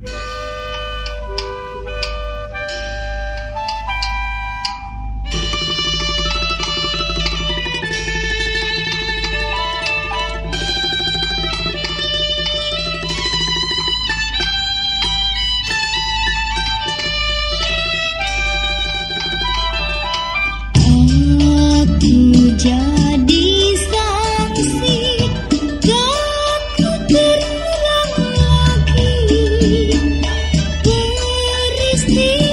Yeah. Please.